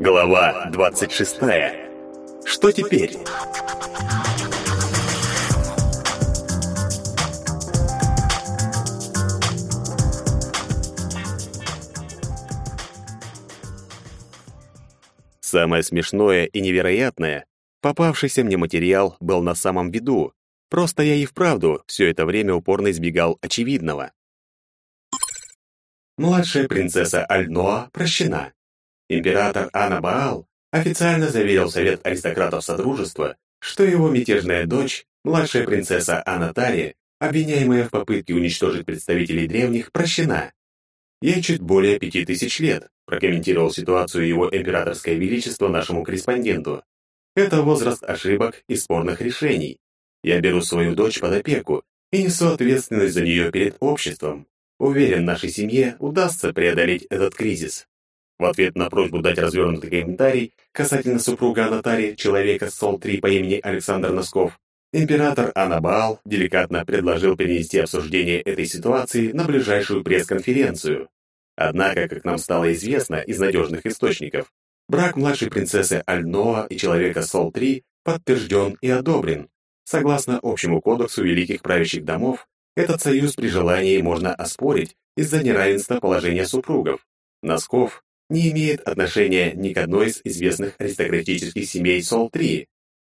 Глава 26. Что теперь? Самое смешное и невероятное, попавшийся мне материал был на самом виду. Просто я и вправду все это время упорно избегал очевидного. Младшая принцесса Альноа прощена. Император Анабаал официально заверил Совет аристократов Содружества, что его мятежная дочь, младшая принцесса Анатария, обвиняемая в попытке уничтожить представителей древних, прощена. Ей чуть более пяти тысяч лет, прокомментировал ситуацию его императорское величество нашему корреспонденту. Это возраст ошибок и спорных решений. Я беру свою дочь под опеку и несу ответственность за нее перед обществом. Уверен, нашей семье удастся преодолеть этот кризис. В ответ на просьбу дать развернутый комментарий касательно супруга Анатарии, человека с Сол-3 по имени Александр Носков, император Анабал деликатно предложил перенести обсуждение этой ситуации на ближайшую пресс-конференцию. Однако, как нам стало известно из надежных источников, брак младшей принцессы Альноа и человека Сол-3 подтвержден и одобрен. Согласно общему кодексу великих правящих домов, этот союз при желании можно оспорить из-за неравенства положения супругов. Носков не имеет отношения ни к одной из известных аристократических семей Сол-3.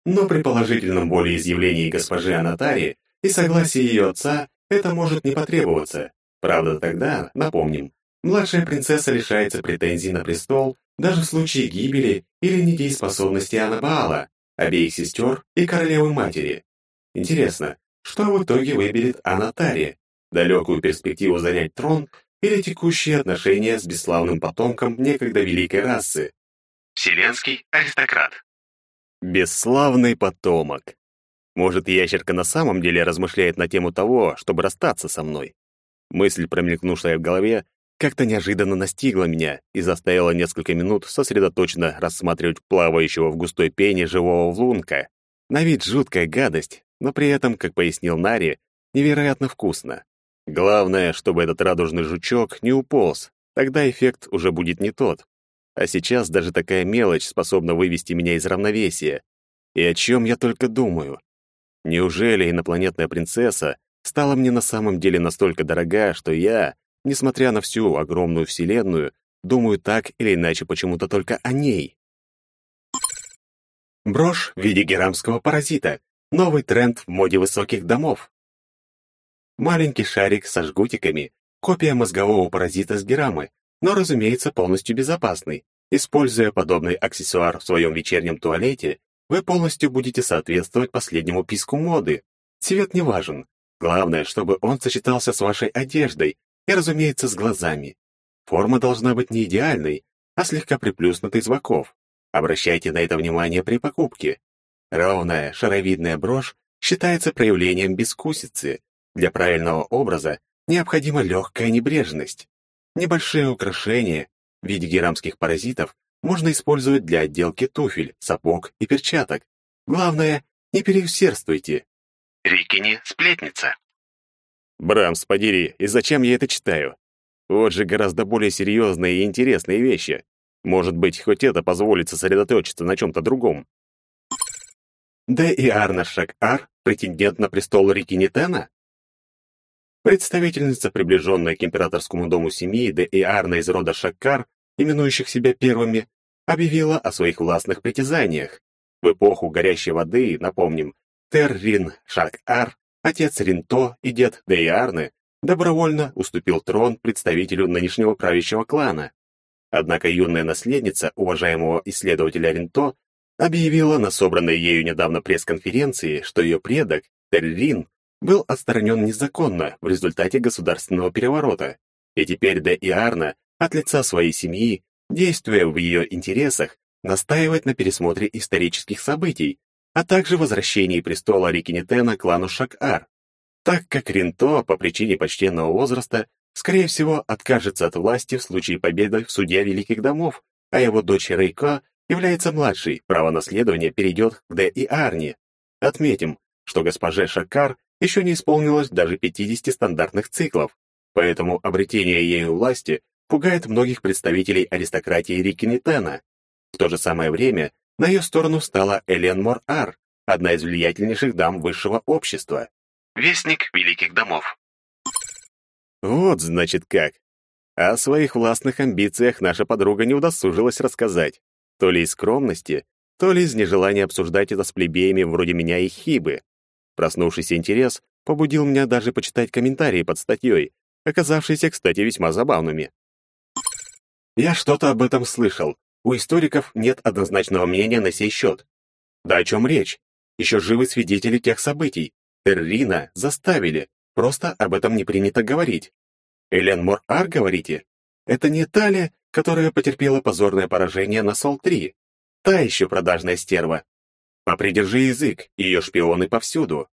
Но при положительном волеизъявлении госпожи Анатари и согласии ее отца это может не потребоваться. Правда, тогда, напомним, младшая принцесса лишается претензий на престол даже в случае гибели или недееспособности Анабаала, обеих сестер и королевы-матери. Интересно, что в итоге выберет Анатари? Далекую перспективу занять трон или текущие отношения с бесславным потомком некогда великой расы. Вселенский аристократ. Бесславный потомок. Может, ящерка на самом деле размышляет на тему того, чтобы расстаться со мной. Мысль, промелькнувшая в голове, как-то неожиданно настигла меня и заставила несколько минут сосредоточенно рассматривать плавающего в густой пене живого влунка. На вид жуткая гадость, но при этом, как пояснил Нари, невероятно вкусно. Главное, чтобы этот радужный жучок не уполз, тогда эффект уже будет не тот. А сейчас даже такая мелочь способна вывести меня из равновесия. И о чем я только думаю? Неужели инопланетная принцесса стала мне на самом деле настолько дорога, что я, несмотря на всю огромную вселенную, думаю так или иначе почему-то только о ней? Брошь в виде герамского паразита. Новый тренд в моде высоких домов. Маленький шарик со жгутиками, копия мозгового паразита с герамы, но, разумеется, полностью безопасный. Используя подобный аксессуар в своем вечернем туалете, вы полностью будете соответствовать последнему писку моды. Цвет не важен. Главное, чтобы он сочетался с вашей одеждой и, разумеется, с глазами. Форма должна быть не идеальной, а слегка приплюснутой с боков. Обращайте на это внимание при покупке. Ровная шаровидная брошь считается проявлением бескусицы, для правильного образа необходима легкая небрежность. Небольшие украшения в виде герамских паразитов можно использовать для отделки туфель, сапог и перчаток. Главное, не переусердствуйте. Рикини — сплетница. Брамс, подери, и зачем я это читаю? Вот же гораздо более серьезные и интересные вещи. Может быть, хоть это позволит сосредоточиться на чем-то другом. Да и Арна Шак-Ар — претендент на престол Рикинитена? Представительница, приближенная к императорскому дому семьи Де Иарна из рода Шаккар, именующих себя первыми, объявила о своих властных притязаниях. В эпоху горящей воды, напомним, Террин Шаккар, отец Ринто и дед Де Иарны, добровольно уступил трон представителю нынешнего правящего клана. Однако юная наследница уважаемого исследователя Ринто объявила на собранной ею недавно пресс-конференции, что ее предок, Террин, был отстранен незаконно в результате государственного переворота, и теперь Де Иарна от лица своей семьи, действуя в ее интересах, настаивает на пересмотре исторических событий, а также возвращении престола Рикинетена клану Шак-Ар, так как Ринто по причине почтенного возраста, скорее всего, откажется от власти в случае победы в суде Великих Домов, а его дочь Рейко является младшей, право наследования перейдет к Де и Арне. Отметим, что госпоже Шакар еще не исполнилось даже 50 стандартных циклов, поэтому обретение ею власти пугает многих представителей аристократии Рикинитена. В то же самое время на ее сторону встала Элен Мор-Ар, одна из влиятельнейших дам высшего общества. Вестник великих домов. Вот, значит, как. О своих властных амбициях наша подруга не удосужилась рассказать. То ли из скромности, то ли из нежелания обсуждать это с плебеями вроде меня и Хибы. Проснувшийся интерес побудил меня даже почитать комментарии под статьей, оказавшиеся, кстати, весьма забавными. Я что-то об этом слышал. У историков нет однозначного мнения на сей счет. Да о чем речь? Еще живы свидетели тех событий. Террина заставили. Просто об этом не принято говорить. Элен Мор-Ар, говорите? Это не Таля, которая потерпела позорное поражение на Сол-3. Та еще продажная стерва. Попридержи язык, ее шпионы повсюду.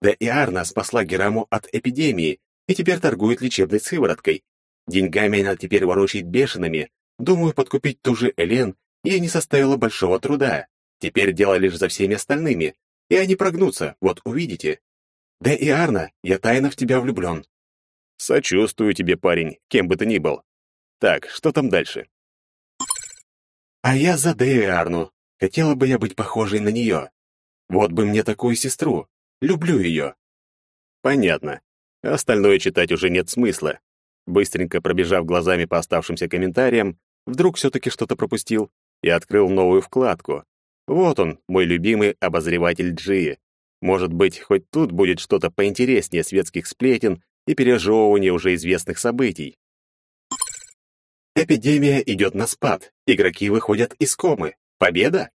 Да и Арна спасла Гераму от эпидемии и теперь торгует лечебной сывороткой. Деньгами она теперь ворочает бешеными. Думаю, подкупить ту же Элен ей не составило большого труда. Теперь дело лишь за всеми остальными. И они прогнутся, вот увидите. Да и Арна, я тайно в тебя влюблен. Сочувствую тебе, парень, кем бы ты ни был. Так, что там дальше? А я за Дэю Арну. Хотела бы я быть похожей на нее. Вот бы мне такую сестру. Люблю ее. Понятно. Остальное читать уже нет смысла. Быстренько пробежав глазами по оставшимся комментариям, вдруг все-таки что-то пропустил и открыл новую вкладку. Вот он, мой любимый обозреватель Джи. Может быть, хоть тут будет что-то поинтереснее светских сплетен и пережевывания уже известных событий. Эпидемия идет на спад, игроки выходят из комы. Победа?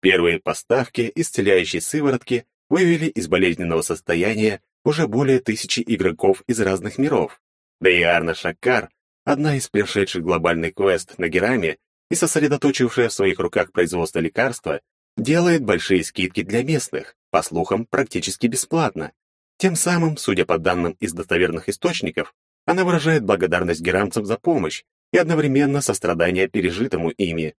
Первые поставки исцеляющей сыворотки вывели из болезненного состояния уже более тысячи игроков из разных миров. Да и Арна Шаккар, одна из прошедших глобальный квест на Гераме и сосредоточившая в своих руках производство лекарства, делает большие скидки для местных, по слухам, практически бесплатно. Тем самым, судя по данным из достоверных источников, она выражает благодарность герамцам за помощь и одновременно сострадание пережитому ими.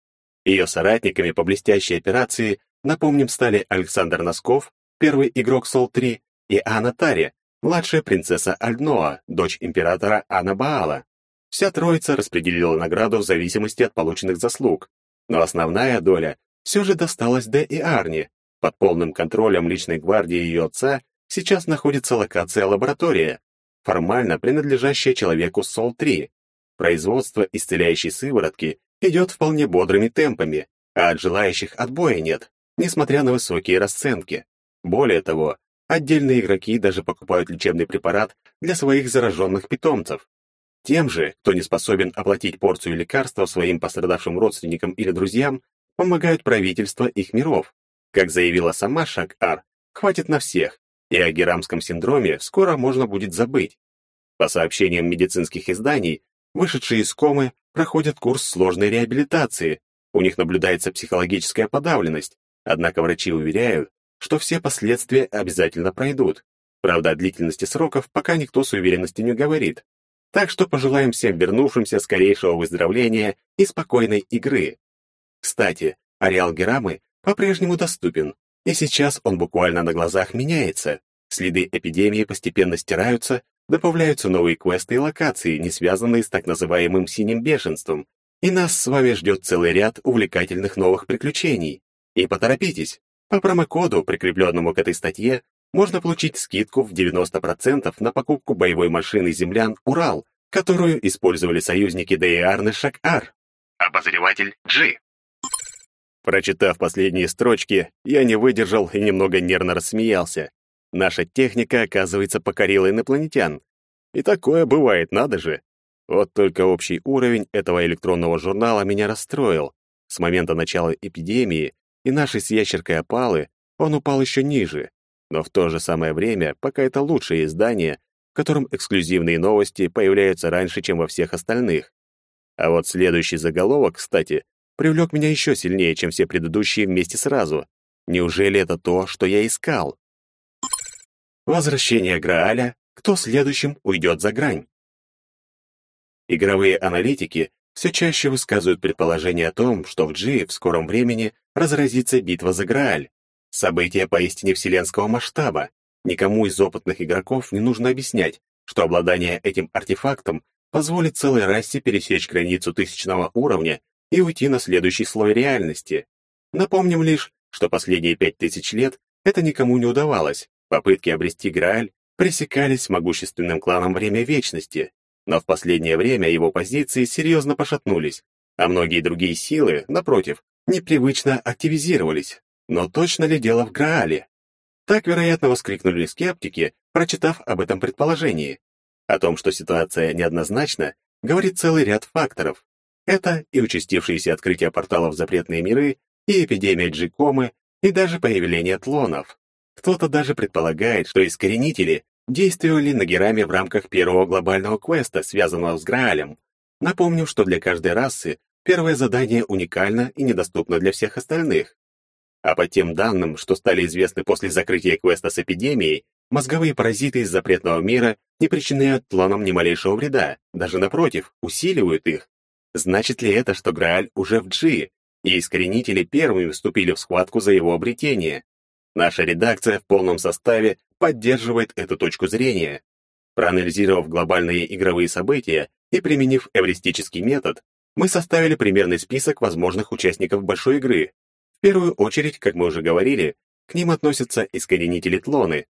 Ее соратниками по блестящей операции, напомним, стали Александр Носков, первый игрок Сол-3, и Анна Тари, младшая принцесса Альноа, дочь императора Анна Баала. Вся троица распределила награду в зависимости от полученных заслуг, но основная доля все же досталась Д и Арни. Под полным контролем личной гвардии ее отца сейчас находится локация лаборатория, формально принадлежащая человеку Сол-3. Производство исцеляющей сыворотки идет вполне бодрыми темпами, а от желающих отбоя нет, несмотря на высокие расценки. Более того, отдельные игроки даже покупают лечебный препарат для своих зараженных питомцев. Тем же, кто не способен оплатить порцию лекарства своим пострадавшим родственникам или друзьям, помогают правительства их миров. Как заявила сама Шак-Ар, хватит на всех, и о герамском синдроме скоро можно будет забыть. По сообщениям медицинских изданий, вышедшие из комы проходят курс сложной реабилитации, у них наблюдается психологическая подавленность, однако врачи уверяют, что все последствия обязательно пройдут. Правда, о длительности сроков пока никто с уверенностью не говорит. Так что пожелаем всем вернувшимся скорейшего выздоровления и спокойной игры. Кстати, ареал Герамы по-прежнему доступен, и сейчас он буквально на глазах меняется. Следы эпидемии постепенно стираются, добавляются новые квесты и локации, не связанные с так называемым синим бешенством, и нас с вами ждет целый ряд увлекательных новых приключений. И поторопитесь, по промокоду, прикрепленному к этой статье, можно получить скидку в 90% на покупку боевой машины землян «Урал», которую использовали союзники Дейарны Шак-Ар. Обозреватель G. Прочитав последние строчки, я не выдержал и немного нервно рассмеялся. Наша техника, оказывается, покорила инопланетян. И такое бывает, надо же. Вот только общий уровень этого электронного журнала меня расстроил. С момента начала эпидемии и нашей с ящеркой опалы он упал еще ниже. Но в то же самое время, пока это лучшее издание, в котором эксклюзивные новости появляются раньше, чем во всех остальных. А вот следующий заголовок, кстати, привлек меня еще сильнее, чем все предыдущие вместе сразу. Неужели это то, что я искал? Возвращение Грааля. Кто следующим уйдет за грань? Игровые аналитики все чаще высказывают предположение о том, что в G в скором времени разразится битва за Грааль. Событие поистине вселенского масштаба. Никому из опытных игроков не нужно объяснять, что обладание этим артефактом позволит целой расе пересечь границу тысячного уровня и уйти на следующий слой реальности. Напомним лишь, что последние пять тысяч лет это никому не удавалось. Попытки обрести Грааль пресекались могущественным кланом Время Вечности, но в последнее время его позиции серьезно пошатнулись, а многие другие силы, напротив, непривычно активизировались. Но точно ли дело в Граале? Так, вероятно, воскликнули скептики, прочитав об этом предположении. О том, что ситуация неоднозначна, говорит целый ряд факторов. Это и участившиеся открытия порталов в запретные миры, и эпидемия джикомы, и даже появление тлонов. Кто-то даже предполагает, что искоренители действовали на Гераме в рамках первого глобального квеста, связанного с Граалем. Напомню, что для каждой расы первое задание уникально и недоступно для всех остальных. А по тем данным, что стали известны после закрытия квеста с эпидемией, мозговые паразиты из запретного мира не причиняют тлонам ни малейшего вреда, даже напротив, усиливают их. Значит ли это, что Грааль уже в Джи, и искоренители первыми вступили в схватку за его обретение? Наша редакция в полном составе поддерживает эту точку зрения. Проанализировав глобальные игровые события и применив эвристический метод, мы составили примерный список возможных участников большой игры. В первую очередь, как мы уже говорили, к ним относятся искоренители Тлоны.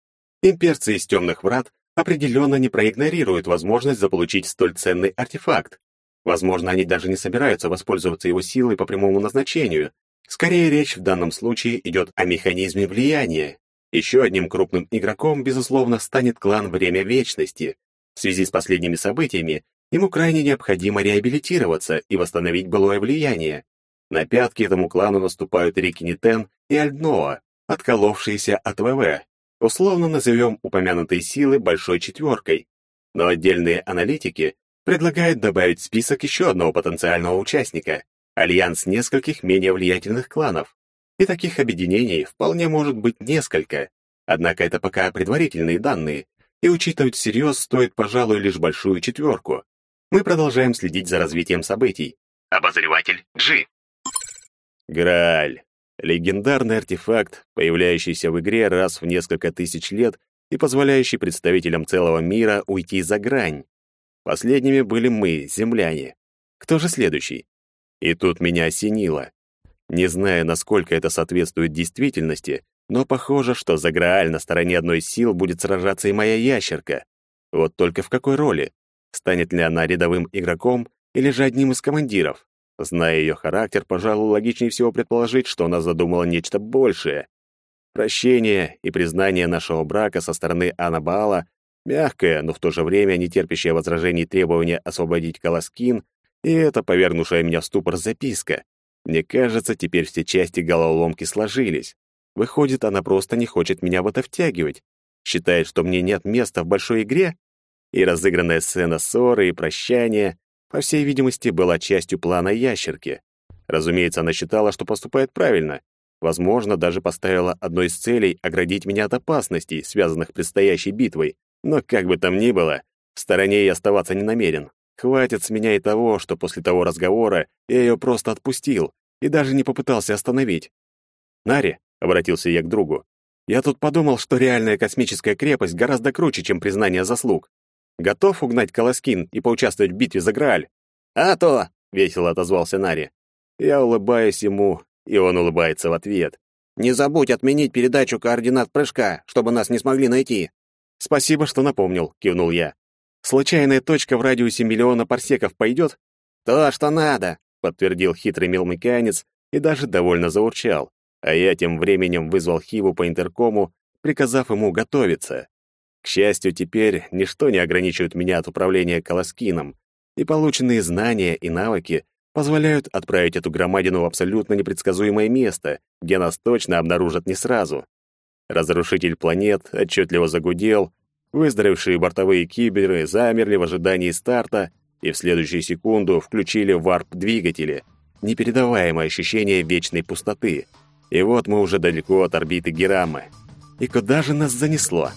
Имперцы из темных врат определенно не проигнорируют возможность заполучить столь ценный артефакт. Возможно, они даже не собираются воспользоваться его силой по прямому назначению, Скорее речь в данном случае идет о механизме влияния. Еще одним крупным игроком, безусловно, станет клан Время Вечности. В связи с последними событиями ему крайне необходимо реабилитироваться и восстановить былое влияние. На пятки этому клану наступают Рикинитен и Альдноа, отколовшиеся от ВВ. Условно назовем упомянутые силы большой четверкой. Но отдельные аналитики предлагают добавить в список еще одного потенциального участника альянс нескольких менее влиятельных кланов. И таких объединений вполне может быть несколько. Однако это пока предварительные данные, и учитывать всерьез стоит, пожалуй, лишь большую четверку. Мы продолжаем следить за развитием событий. Обозреватель G. Грааль. Легендарный артефакт, появляющийся в игре раз в несколько тысяч лет и позволяющий представителям целого мира уйти за грань. Последними были мы, земляне. Кто же следующий? И тут меня осенило. Не знаю, насколько это соответствует действительности, но похоже, что за Грааль на стороне одной из сил будет сражаться и моя ящерка. Вот только в какой роли? Станет ли она рядовым игроком или же одним из командиров? Зная ее характер, пожалуй, логичнее всего предположить, что она задумала нечто большее. Прощение и признание нашего брака со стороны Анабаала, мягкое, но в то же время не терпящее возражений требование освободить Каласкин, и эта повернувшая меня в ступор записка. Мне кажется, теперь все части головоломки сложились. Выходит, она просто не хочет меня в это втягивать. Считает, что мне нет места в большой игре? И разыгранная сцена ссоры и прощания, по всей видимости, была частью плана ящерки. Разумеется, она считала, что поступает правильно. Возможно, даже поставила одной из целей оградить меня от опасностей, связанных с предстоящей битвой. Но как бы там ни было, в стороне я оставаться не намерен. Хватит с меня и того, что после того разговора я ее просто отпустил и даже не попытался остановить. «Нари», — обратился я к другу, — «я тут подумал, что реальная космическая крепость гораздо круче, чем признание заслуг. Готов угнать Колоскин и поучаствовать в битве за Грааль?» «А то!» — весело отозвался Нари. Я улыбаюсь ему, и он улыбается в ответ. «Не забудь отменить передачу координат прыжка, чтобы нас не смогли найти». «Спасибо, что напомнил», — кивнул я. Случайная точка в радиусе миллиона парсеков пойдет? То, что надо, подтвердил хитрый мелмеканец и даже довольно заурчал. А я тем временем вызвал Хиву по интеркому, приказав ему готовиться. К счастью, теперь ничто не ограничивает меня от управления колоскином, и полученные знания и навыки позволяют отправить эту громадину в абсолютно непредсказуемое место, где нас точно обнаружат не сразу. Разрушитель планет отчетливо загудел, Выздоровевшие бортовые киберы замерли в ожидании старта и в следующую секунду включили варп-двигатели. Непередаваемое ощущение вечной пустоты. И вот мы уже далеко от орбиты Герамы. И куда же нас занесло?